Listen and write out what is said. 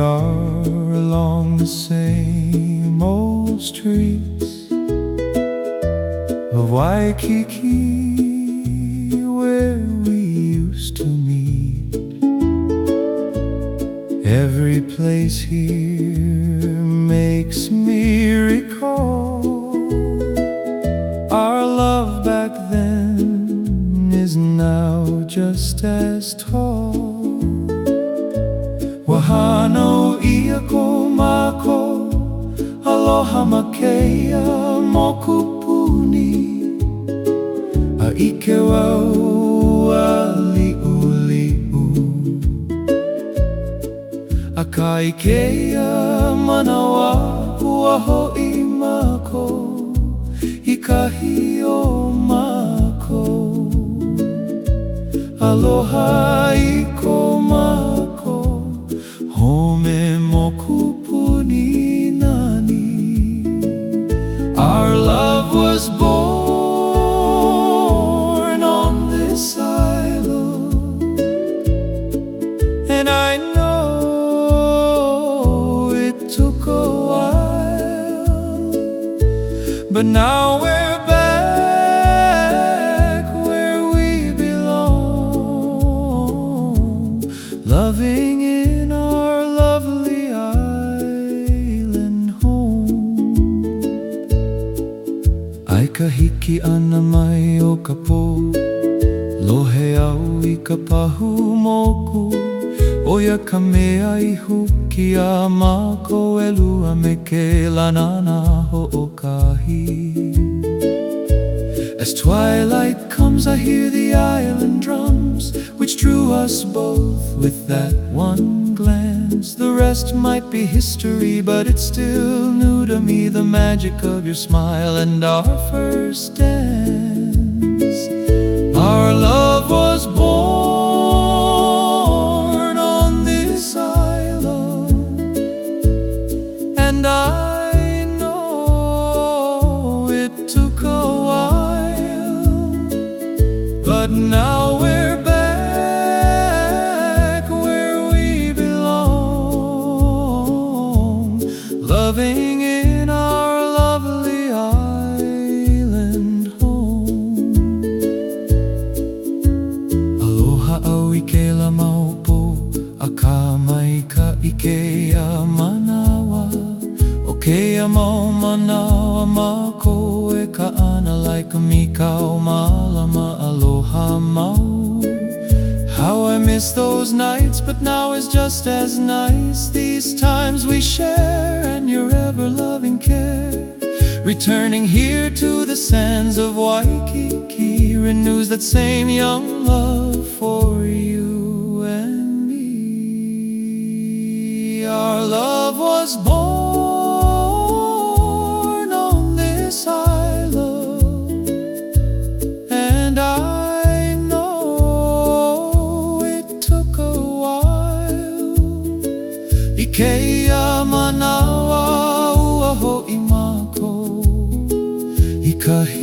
Are along the same old streets of Waikiki where we used to meet. Every place here makes me recall our love back then is now just as tall. Wahano ia ko mako Aloha makea mokupuni A ike wau a liu liu A ka ikea manawa ua hoi mako I kahi o mako Aloha i But now we're back where we belong. Loving in our lovely island home. Ai ka hiki ana mai o ka pō. Lohe au i ka pahu moku. Oia ka mea i huki a mako e lua me ke lanana ho As twilight comes I hear the island drums Which drew us both with that one glance. The rest might be history but it's still new to me The magic of your smile and our first dance. Our love now we're back where we belong. Loving in our lovely island home. Aloha au i ke la maupo A ka mai ka i ke a manawa. O ke a mau manawa mako e ka ana like a mika o miss those nights but now is just as nice. These times we share and your ever-loving care. Returning here to the sands of Waikiki Renews that same young love for you and me. Our love was born Ikea manawa ua ho'i mako I kahi